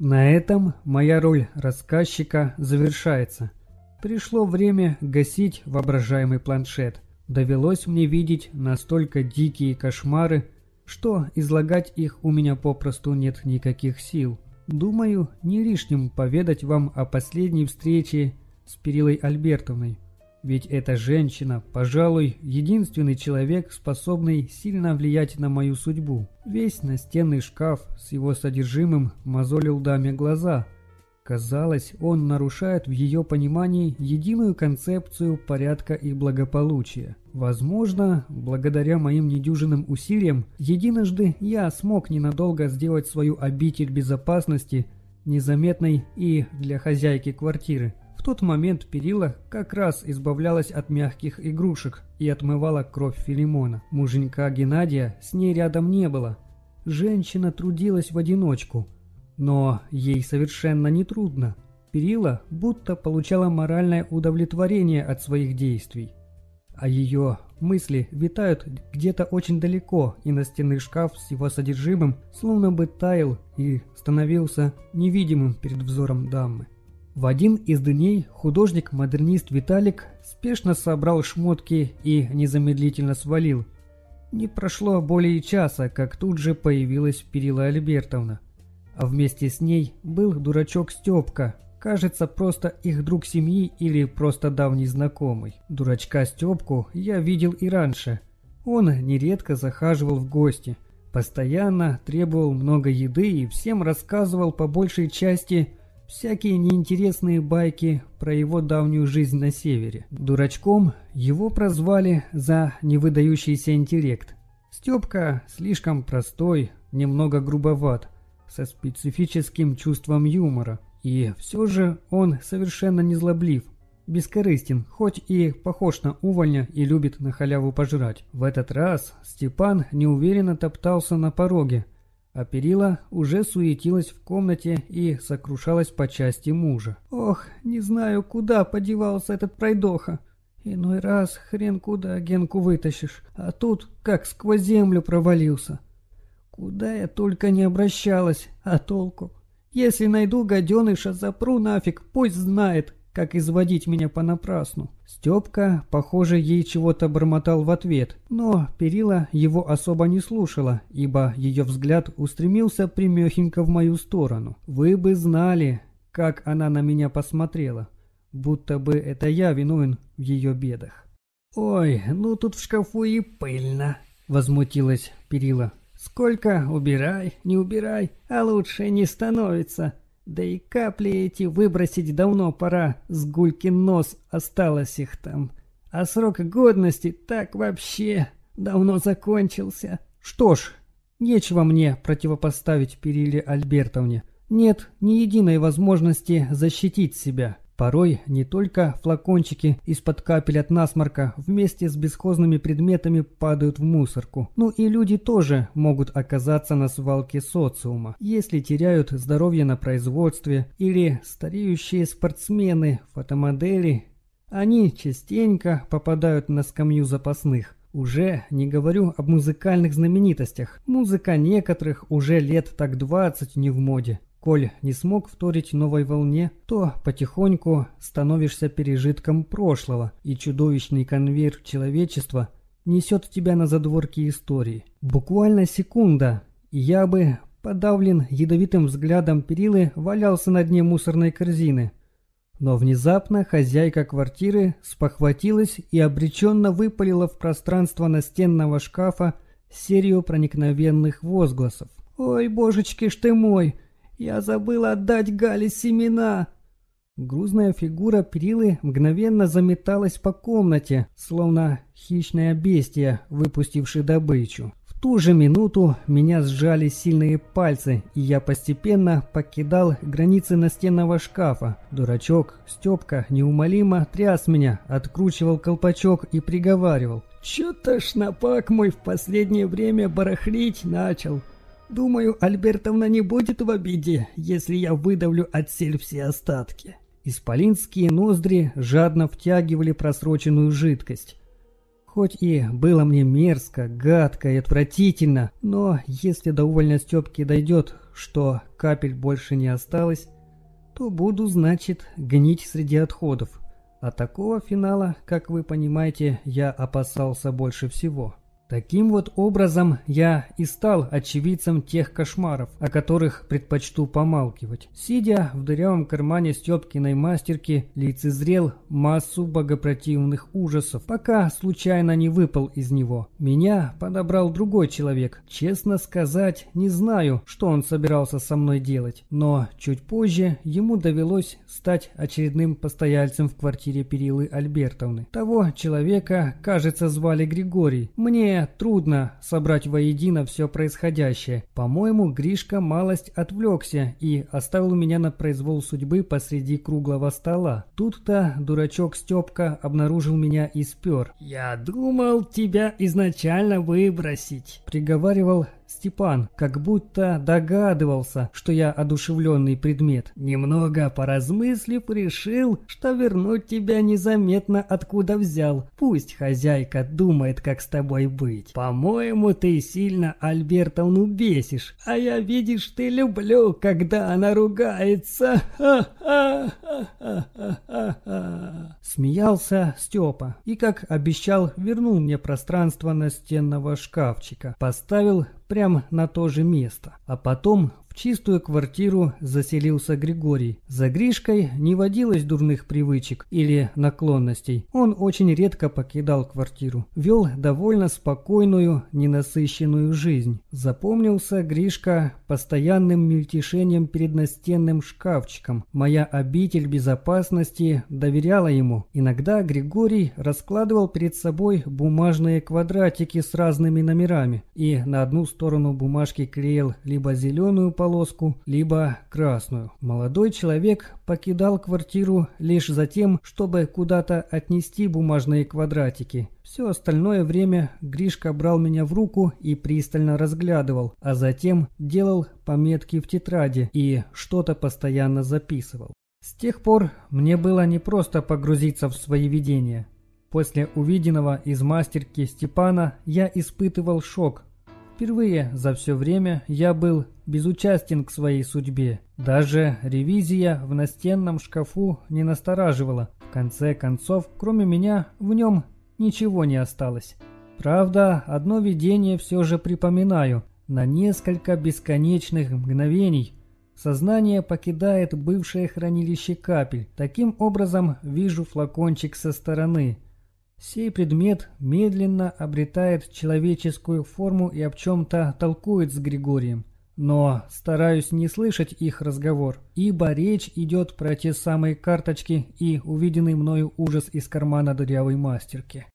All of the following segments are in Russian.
На этом моя роль рассказчика завершается. Пришло время гасить воображаемый планшет. Довелось мне видеть настолько дикие кошмары, что излагать их у меня попросту нет никаких сил. Думаю, не лишним поведать вам о последней встрече с Перилой Альбертовной. Ведь эта женщина, пожалуй, единственный человек, способный сильно влиять на мою судьбу. Весь настенный шкаф с его содержимым мозолил даме глаза. Казалось, он нарушает в ее понимании единую концепцию порядка и благополучия. Возможно, благодаря моим недюжинным усилиям, единожды я смог ненадолго сделать свою обитель безопасности незаметной и для хозяйки квартиры. В тот момент Перила как раз избавлялась от мягких игрушек и отмывала кровь Филимона. Муженька Геннадия с ней рядом не было. Женщина трудилась в одиночку. Но ей совершенно не трудно. Перила будто получала моральное удовлетворение от своих действий. А ее мысли витают где-то очень далеко, и настенный шкаф с его содержимым словно бы таял и становился невидимым перед взором дамы. В один из дней художник-модернист Виталик спешно собрал шмотки и незамедлительно свалил. Не прошло более часа, как тут же появилась Перила Альбертовна. А вместе с ней был дурачок Степка, кажется, просто их друг семьи или просто давний знакомый. Дурачка Степку я видел и раньше. Он нередко захаживал в гости, постоянно требовал много еды и всем рассказывал по большей части всякие неинтересные байки про его давнюю жизнь на севере. Дурачком его прозвали за невыдающийся интеллект. Степка слишком простой, немного грубоват, со специфическим чувством юмора. И все же он совершенно не злоблив, бескорыстен, хоть и похож на увольня и любит на халяву пожрать. В этот раз Степан неуверенно топтался на пороге, а перила уже суетилась в комнате и сокрушалась по части мужа. «Ох, не знаю, куда подевался этот пройдоха. Иной раз хрен куда Генку вытащишь, а тут как сквозь землю провалился. Куда я только не обращалась, а толку? Если найду гаденыша, запру нафиг, пусть знает, как изводить меня понапрасну. Степка, похоже, ей чего-то бормотал в ответ, но Перила его особо не слушала, ибо ее взгляд устремился примехенько в мою сторону. Вы бы знали, как она на меня посмотрела, будто бы это я виновен в ее бедах. «Ой, ну тут в шкафу и пыльно», — возмутилась Перила. «Сколько убирай, не убирай, а лучше не становится». Да и капли эти выбросить давно пора, с гулькин нос осталось их там. А срок годности так вообще давно закончился. Что ж, нечего мне противопоставить Периле Альбертовне. Нет ни единой возможности защитить себя. Порой не только флакончики из-под капель от насморка вместе с бесхозными предметами падают в мусорку. Ну и люди тоже могут оказаться на свалке социума, если теряют здоровье на производстве или стареющие спортсмены, фотомодели. Они частенько попадают на скамью запасных. Уже не говорю об музыкальных знаменитостях. Музыка некоторых уже лет так 20 не в моде. Коль не смог вторить новой волне, то потихоньку становишься пережитком прошлого, и чудовищный конвейер человечества несет тебя на задворки истории. Буквально секунда, и я бы, подавлен ядовитым взглядом перилы, валялся на дне мусорной корзины. Но внезапно хозяйка квартиры спохватилась и обреченно выпалила в пространство настенного шкафа серию проникновенных возгласов. «Ой, божечки ж ты мой!» «Я забыл отдать Гале семена!» Грузная фигура Прилы мгновенно заметалась по комнате, словно хищное бестия, выпустившее добычу. В ту же минуту меня сжали сильные пальцы, и я постепенно покидал границы настенного шкафа. Дурачок Степка неумолимо тряс меня, откручивал колпачок и приговаривал. «Чё-то шнапак мой в последнее время барахлить начал. Думаю, Альбертовна не будет в обиде, если я выдавлю отсель все остатки. Исполинские ноздри жадно втягивали просроченную жидкость. Хоть и было мне мерзко, гадко и отвратительно, но если до увольня Степки дойдет, что капель больше не осталось, то буду, значит, гнить среди отходов. А такого финала, как вы понимаете, я опасался больше всего. Таким вот образом я и стал очевидцем тех кошмаров, о которых предпочту помалкивать. Сидя в дырявом кармане Степкиной мастерки, лицезрел массу богопротивных ужасов, пока случайно не выпал из него. Меня подобрал другой человек. Честно сказать, не знаю, что он собирался со мной делать, но чуть позже ему довелось стать очередным постояльцем в квартире Перилы Альбертовны. Того человека, кажется, звали Григорий. Мне трудно собрать воедино все происходящее. По-моему, Гришка малость отвлекся и оставил меня на произвол судьбы посреди круглого стола. Тут-то дурачок Степка обнаружил меня и спер. «Я думал тебя изначально выбросить», — приговаривал Степан как будто догадывался, что я одушевленный предмет. Немного поразмыслив, решил, что вернуть тебя незаметно откуда взял. Пусть хозяйка думает, как с тобой быть. По-моему, ты сильно Альбертовну бесишь, а я, видишь, ты люблю, когда она ругается. Смеялся Степа и, как обещал, вернул мне пространство настенного шкафчика. Поставил прямо на то же место. А потом чистую квартиру заселился Григорий. За Гришкой не водилось дурных привычек или наклонностей. Он очень редко покидал квартиру. Вел довольно спокойную, ненасыщенную жизнь. Запомнился Гришка постоянным мельтешением перед настенным шкафчиком. Моя обитель безопасности доверяла ему. Иногда Григорий раскладывал перед собой бумажные квадратики с разными номерами и на одну сторону бумажки клеил либо зеленую полоску, полоску, либо красную. Молодой человек покидал квартиру лишь за тем, чтобы куда-то отнести бумажные квадратики. Все остальное время Гришка брал меня в руку и пристально разглядывал, а затем делал пометки в тетради и что-то постоянно записывал. С тех пор мне было не просто погрузиться в свои видения. После увиденного из мастерки Степана я испытывал шок, Впервые за все время я был безучастен к своей судьбе. Даже ревизия в настенном шкафу не настораживала. В конце концов, кроме меня, в нем ничего не осталось. Правда, одно видение все же припоминаю. На несколько бесконечных мгновений сознание покидает бывшее хранилище капель. Таким образом, вижу флакончик со стороны – Сей предмет медленно обретает человеческую форму и об чем-то толкует с Григорием. Но стараюсь не слышать их разговор, ибо речь идет про те самые карточки и увиденный мною ужас из кармана дырявой мастерки.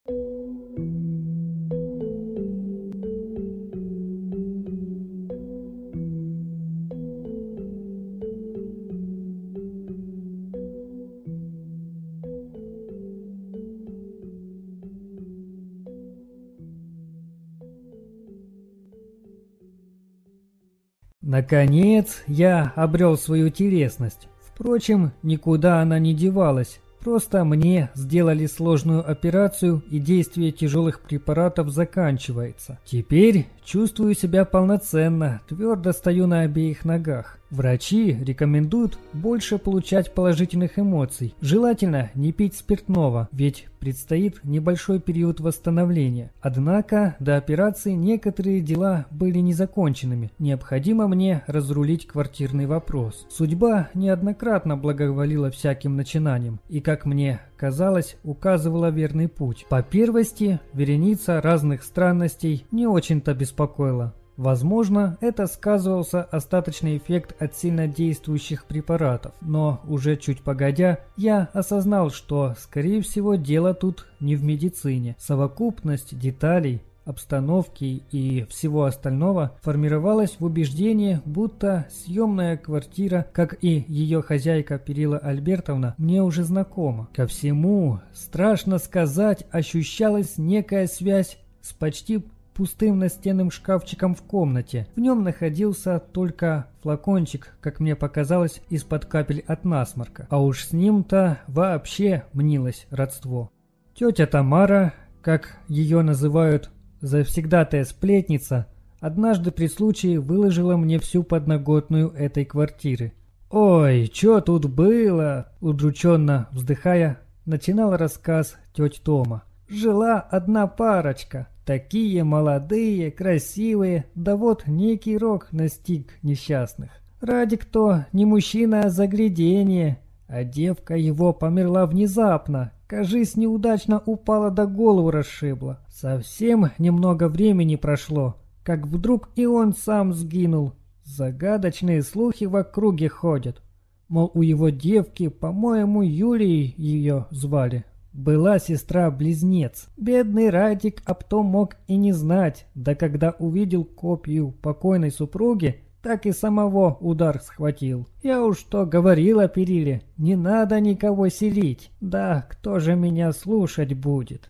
Наконец, я обрел свою телесность. Впрочем, никуда она не девалась. Просто мне сделали сложную операцию и действие тяжелых препаратов заканчивается. Теперь чувствую себя полноценно, твердо стою на обеих ногах. Врачи рекомендуют больше получать положительных эмоций. Желательно не пить спиртного, ведь предстоит небольшой период восстановления. Однако до операции некоторые дела были незаконченными. Необходимо мне разрулить квартирный вопрос. Судьба неоднократно благоволила всяким начинаниям и, как мне казалось, указывала верный путь. По первости, вереница разных странностей не очень-то беспокоила. Возможно, это сказывался остаточный эффект от сильнодействующих препаратов, но уже чуть погодя, я осознал, что, скорее всего, дело тут не в медицине. Совокупность деталей, обстановки и всего остального формировалась в убеждении, будто съемная квартира, как и ее хозяйка Перила Альбертовна, мне уже знакома. Ко всему, страшно сказать, ощущалась некая связь с почти пустым настенным шкафчиком в комнате. В нем находился только флакончик, как мне показалось, из-под капель от насморка. А уж с ним-то вообще мнилось родство. Тетя Тамара, как ее называют завсегдатая сплетница, однажды при случае выложила мне всю подноготную этой квартиры. «Ой, что тут было?» – удрученно вздыхая, начинал рассказ тетя Тома. «Жила одна парочка, такие молодые, красивые, да вот некий рок настиг несчастных. Ради кто не мужчина, а заглядение. А девка его померла внезапно, кажись, неудачно упала до голову расшибла. Совсем немного времени прошло, как вдруг и он сам сгинул. Загадочные слухи в округе ходят. Мол, у его девки, по-моему, Юлией ее звали. Была сестра-близнец. Бедный Радик об том мог и не знать, да когда увидел копию покойной супруги, так и самого удар схватил. Я уж что говорил о Периле, не надо никого селить. Да, кто же меня слушать будет?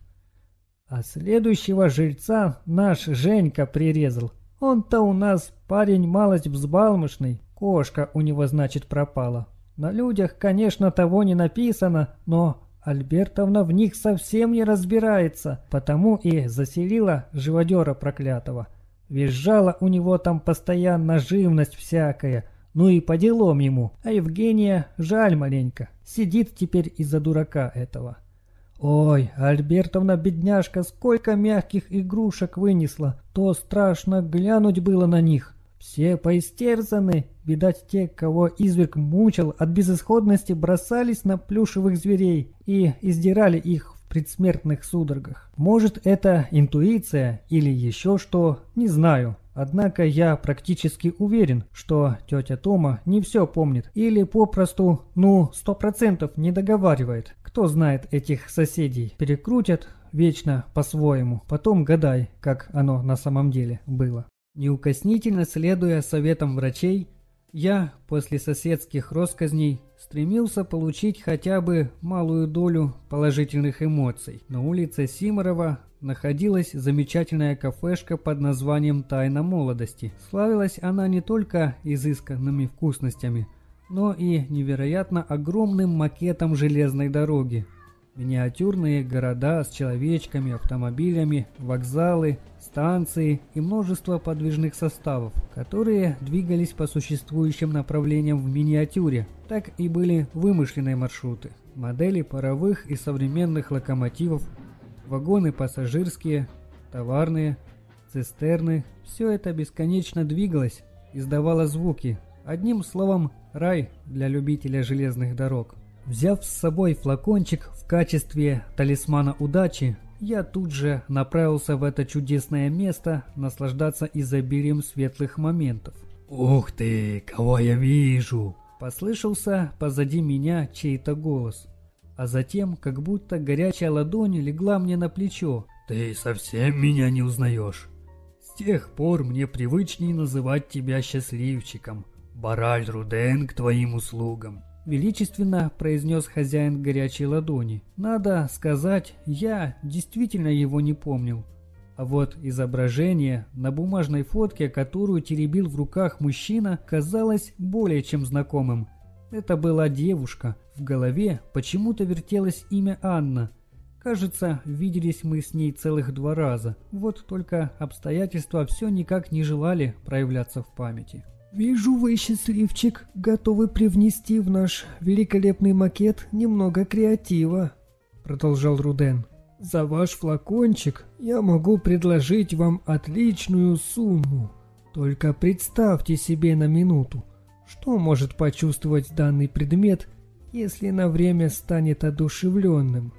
А следующего жильца наш Женька прирезал. Он-то у нас парень малость взбалмошный, кошка у него, значит, пропала. На людях, конечно, того не написано, но Альбертовна в них совсем не разбирается, потому и заселила живодера проклятого. Визжала у него там постоянно живность всякая, ну и по делам ему, а Евгения жаль маленько, сидит теперь из-за дурака этого. Ой, Альбертовна, бедняжка, сколько мягких игрушек вынесла, то страшно глянуть было на них. Все поистерзаны, видать, те, кого изверг мучил, от безысходности бросались на плюшевых зверей и издирали их предсмертных судорогах. Может, это интуиция или еще что, не знаю. Однако я практически уверен, что тетя Тома не все помнит или попросту, ну, сто процентов не договаривает. Кто знает этих соседей, перекрутят вечно по-своему, потом гадай, как оно на самом деле было. Неукоснительно следуя советам врачей, я после соседских росказней стремился получить хотя бы малую долю положительных эмоций. На улице Симорова находилась замечательная кафешка под названием «Тайна молодости». Славилась она не только изысканными вкусностями, но и невероятно огромным макетом железной дороги, Миниатюрные города с человечками, автомобилями, вокзалы, станции и множество подвижных составов, которые двигались по существующим направлениям в миниатюре, так и были вымышленные маршруты. Модели паровых и современных локомотивов, вагоны пассажирские, товарные, цистерны – все это бесконечно двигалось, издавало звуки. Одним словом, рай для любителя железных дорог – Взяв с собой флакончик в качестве талисмана удачи, я тут же направился в это чудесное место наслаждаться изобилием светлых моментов. «Ух ты, кого я вижу!» Послышался позади меня чей-то голос, а затем как будто горячая ладонь легла мне на плечо. «Ты совсем меня не узнаешь?» «С тех пор мне привычнее называть тебя счастливчиком. Бараль Руден к твоим услугам». Величественно произнес хозяин горячей ладони. Надо сказать, я действительно его не помнил. А вот изображение на бумажной фотке, которую теребил в руках мужчина, казалось более чем знакомым. Это была девушка. В голове почему-то вертелось имя Анна. Кажется, виделись мы с ней целых два раза. Вот только обстоятельства все никак не желали проявляться в памяти. «Вижу, вы, счастливчик, готовы привнести в наш великолепный макет немного креатива», — продолжал Руден. «За ваш флакончик я могу предложить вам отличную сумму. Только представьте себе на минуту, что может почувствовать данный предмет, если на время станет одушевленным».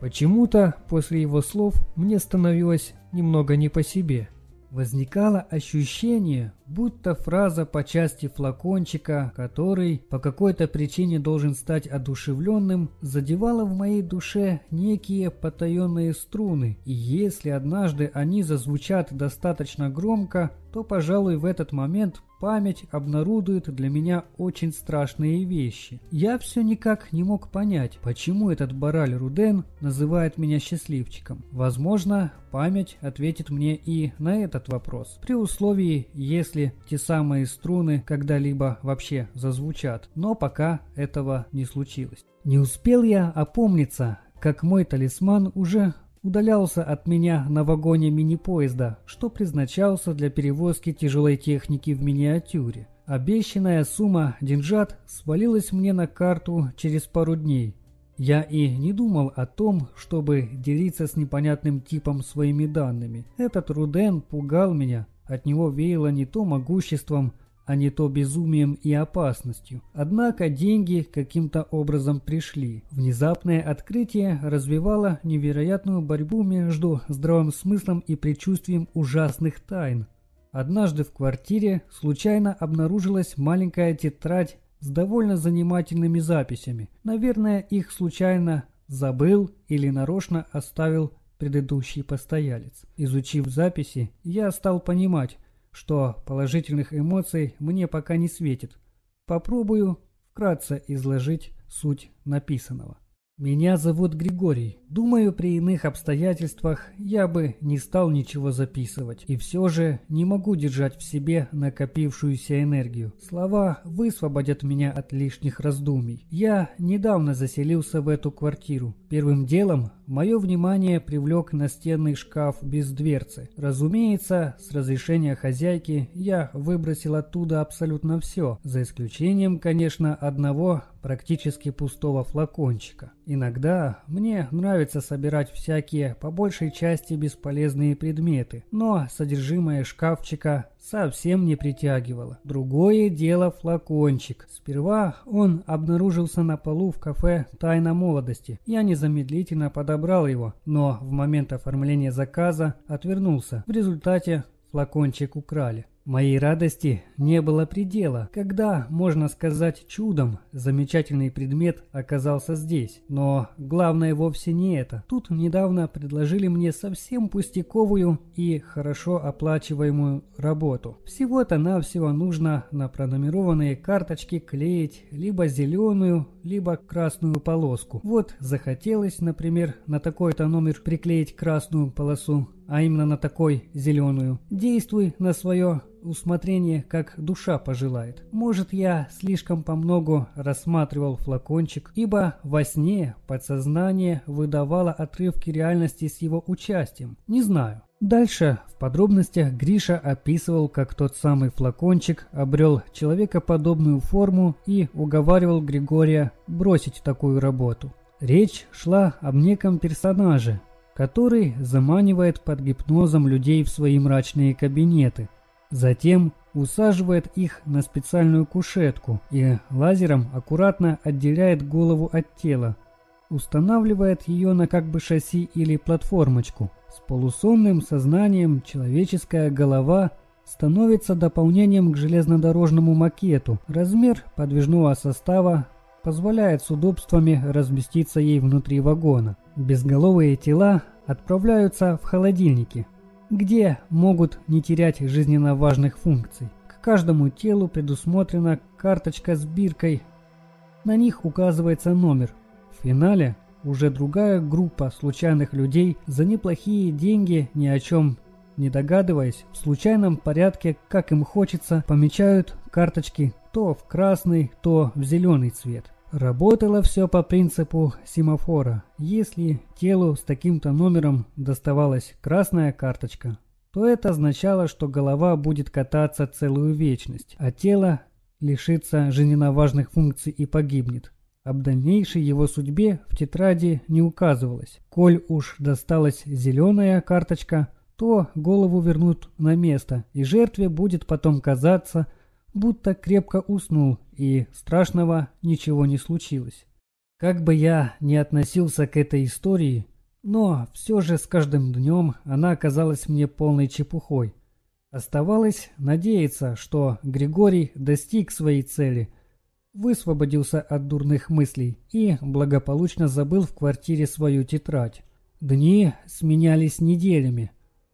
Почему-то после его слов мне становилось немного не по себе. Возникало ощущение, будто фраза по части флакончика, который по какой-то причине должен стать одушевленным, задевала в моей душе некие потаенные струны, и если однажды они зазвучат достаточно громко, то, пожалуй, в этот момент память обнарудует для меня очень страшные вещи. Я все никак не мог понять, почему этот Бараль Руден называет меня счастливчиком. Возможно, память ответит мне и на этот вопрос, при условии, если те самые струны когда-либо вообще зазвучат, но пока этого не случилось. Не успел я опомниться, как мой талисман уже удалялся от меня на вагоне мини-поезда, что предназначался для перевозки тяжелой техники в миниатюре. Обещанная сумма деньжат свалилась мне на карту через пару дней. Я и не думал о том, чтобы делиться с непонятным типом своими данными. Этот Руден пугал меня, от него веяло не то могуществом, а не то безумием и опасностью. Однако деньги каким-то образом пришли. Внезапное открытие развивало невероятную борьбу между здравым смыслом и предчувствием ужасных тайн. Однажды в квартире случайно обнаружилась маленькая тетрадь с довольно занимательными записями. Наверное, их случайно забыл или нарочно оставил предыдущий постоялец. Изучив записи, я стал понимать, что положительных эмоций мне пока не светит. Попробую вкратце изложить суть написанного. Меня зовут Григорий. Думаю, при иных обстоятельствах я бы не стал ничего записывать. И все же не могу держать в себе накопившуюся энергию. Слова высвободят меня от лишних раздумий. Я недавно заселился в эту квартиру. Первым делом мое внимание привлек настенный шкаф без дверцы. Разумеется, с разрешения хозяйки я выбросил оттуда абсолютно все, за исключением, конечно, одного практически пустого флакончика. Иногда мне нравится собирать всякие, по большей части бесполезные предметы, но содержимое шкафчика совсем не притягивало. Другое дело флакончик. Сперва он обнаружился на полу в кафе «Тайна молодости». Я незамедлительно подобрал его, но в момент оформления заказа отвернулся. В результате флакончик украли. Моей радости не было предела, когда, можно сказать, чудом замечательный предмет оказался здесь. Но главное вовсе не это. Тут недавно предложили мне совсем пустяковую и хорошо оплачиваемую работу. Всего-то навсего нужно на пронумерованные карточки клеить либо зеленую, либо красную полоску. Вот захотелось, например, на такой-то номер приклеить красную полосу, а именно на такой зеленую. Действуй на свое усмотрение, как душа пожелает. Может, я слишком помногу рассматривал флакончик, ибо во сне подсознание выдавало отрывки реальности с его участием. Не знаю. Дальше в подробностях Гриша описывал, как тот самый флакончик обрел человекоподобную форму и уговаривал Григория бросить такую работу. Речь шла об неком персонаже, который заманивает под гипнозом людей в свои мрачные кабинеты – Затем усаживает их на специальную кушетку и лазером аккуратно отделяет голову от тела. Устанавливает ее на как бы шасси или платформочку. С полусонным сознанием человеческая голова становится дополнением к железнодорожному макету. Размер подвижного состава позволяет с удобствами разместиться ей внутри вагона. Безголовые тела отправляются в холодильники, где могут не терять жизненно важных функций. К каждому телу предусмотрена карточка с биркой. На них указывается номер. В финале уже другая группа случайных людей за неплохие деньги, ни о чем не догадываясь, в случайном порядке, как им хочется, помечают карточки то в красный, то в зеленый цвет. Работало все по принципу семафора. Если телу с таким-то номером доставалась красная карточка, то это означало, что голова будет кататься целую вечность, а тело лишится жизненно важных функций и погибнет. Об дальнейшей его судьбе в тетради не указывалось. Коль уж досталась зеленая карточка, то голову вернут на место, и жертве будет потом казаться, будто крепко уснул и страшного ничего не случилось. Как бы я ни относился к этой истории, но все же с каждым днем она оказалась мне полной чепухой. Оставалось надеяться, что Григорий достиг своей цели, высвободился от дурных мыслей и благополучно забыл в квартире свою тетрадь. Дни сменялись неделями.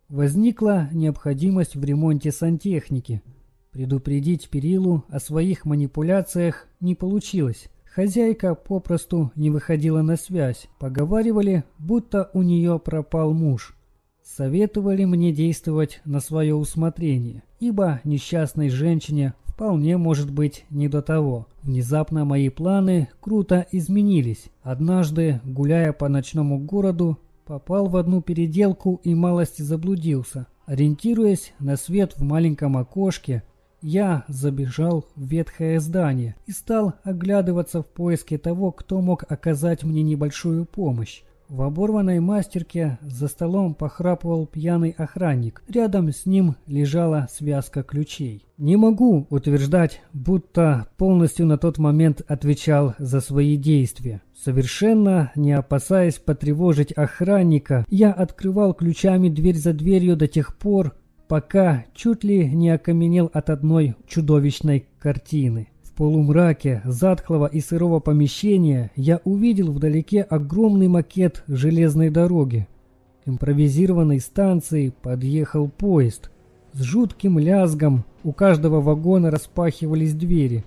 Возникла необходимость в ремонте сантехники – Предупредить Перилу о своих манипуляциях не получилось. Хозяйка попросту не выходила на связь. Поговаривали, будто у нее пропал муж. Советовали мне действовать на свое усмотрение, ибо несчастной женщине вполне может быть не до того. Внезапно мои планы круто изменились. Однажды, гуляя по ночному городу, Попал в одну переделку и малость заблудился. Ориентируясь на свет в маленьком окошке, я забежал в ветхое здание и стал оглядываться в поиске того, кто мог оказать мне небольшую помощь. В оборванной мастерке за столом похрапывал пьяный охранник. Рядом с ним лежала связка ключей. Не могу утверждать, будто полностью на тот момент отвечал за свои действия. Совершенно не опасаясь потревожить охранника, я открывал ключами дверь за дверью до тех пор, пока чуть ли не окаменел от одной чудовищной картины полумраке затхлого и сырого помещения я увидел вдалеке огромный макет железной дороги. Импровизированной станции подъехал поезд. С жутким лязгом у каждого вагона распахивались двери.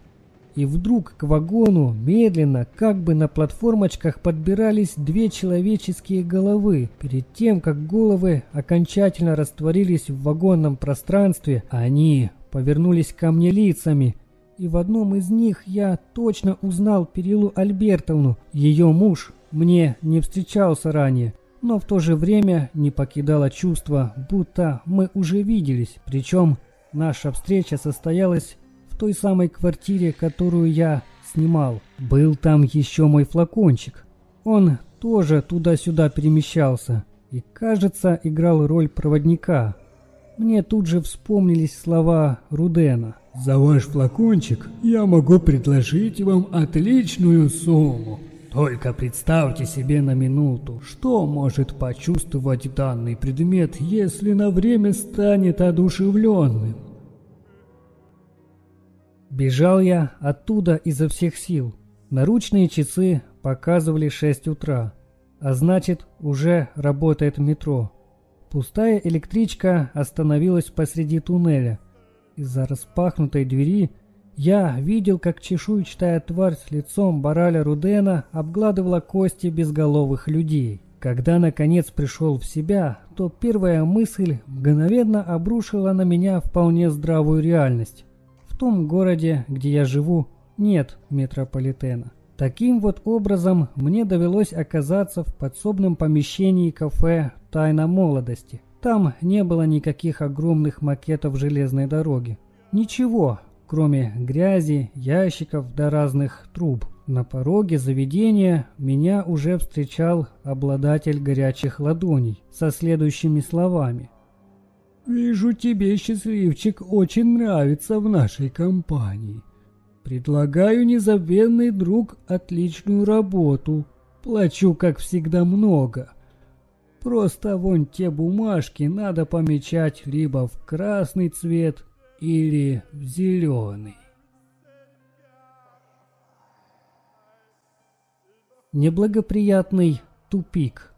И вдруг к вагону медленно, как бы на платформочках, подбирались две человеческие головы. Перед тем, как головы окончательно растворились в вагонном пространстве, они повернулись ко мне лицами – и в одном из них я точно узнал Перилу Альбертовну. Ее муж мне не встречался ранее, но в то же время не покидало чувство, будто мы уже виделись. Причем наша встреча состоялась той самой квартире, которую я снимал. Был там еще мой флакончик. Он тоже туда-сюда перемещался и, кажется, играл роль проводника. Мне тут же вспомнились слова Рудена. За ваш флакончик я могу предложить вам отличную сумму. Только представьте себе на минуту, что может почувствовать данный предмет, если на время станет одушевленным. Бежал я оттуда изо всех сил. Наручные часы показывали 6 утра, а значит, уже работает метро. Пустая электричка остановилась посреди туннеля – из-за распахнутой двери я видел, как чешуйчатая тварь с лицом Бараля Рудена обгладывала кости безголовых людей. Когда наконец пришел в себя, то первая мысль мгновенно обрушила на меня вполне здравую реальность. Том городе, где я живу, нет метрополитена. Таким вот образом мне довелось оказаться в подсобном помещении кафе «Тайна молодости», там не было никаких огромных макетов железной дороги. Ничего, кроме грязи, ящиков да разных труб. На пороге заведения меня уже встречал обладатель горячих ладоней со следующими словами. «Вижу, тебе, счастливчик, очень нравится в нашей компании. Предлагаю, незабвенный друг, отличную работу. Плачу, как всегда, много». Просто вон те бумажки надо помечать либо в красный цвет или в зеленый. Неблагоприятный тупик.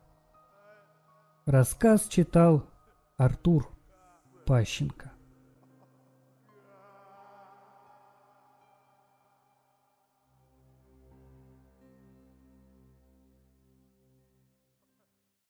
Рассказ читал Артур Пащенко.